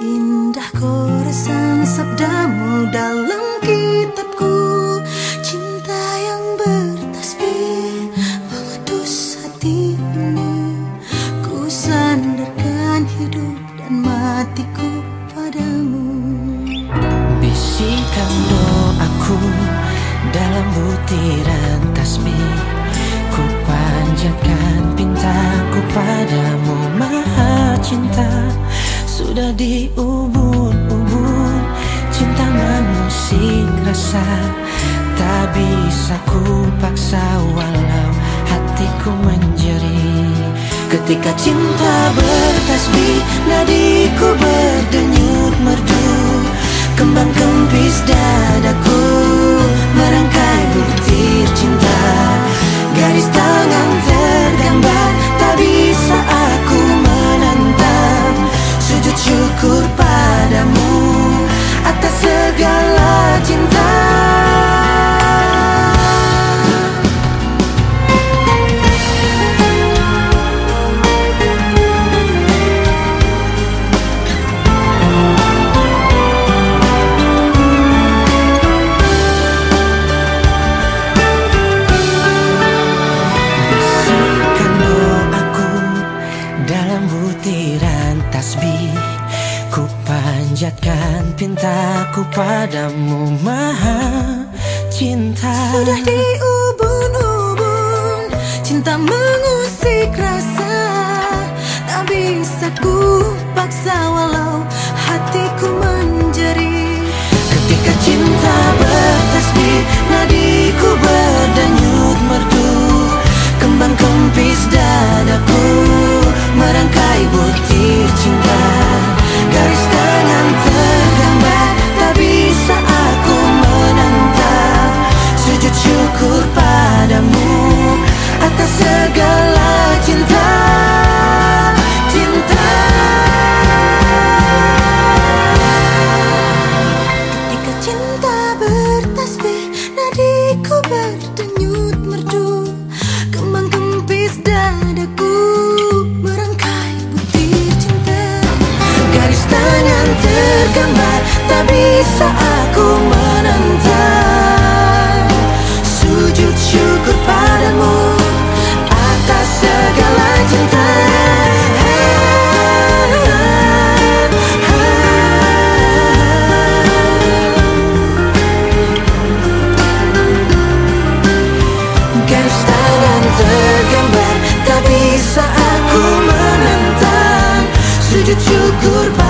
Indah koresan sabdamu dalam kitabku. Cinta yang bertasbih mengutus hati ini Ku sandarkan hidup dan matiku padamu. Bisikan doaku dalam butiran tasbih. Ku panjatkan pintaku padamu maha cinta sudah diubun-ubun Cinta manusia rasa Tak bisa ku paksa walau hatiku menjerit Ketika cinta bertasbih nadi panjatkan pintaku padamu maha cinta. Sudah diubun-ubun Cinta mengusik rasa. Tak bisa ku paksa walau hatiku menjerit. 다. too good. Bye.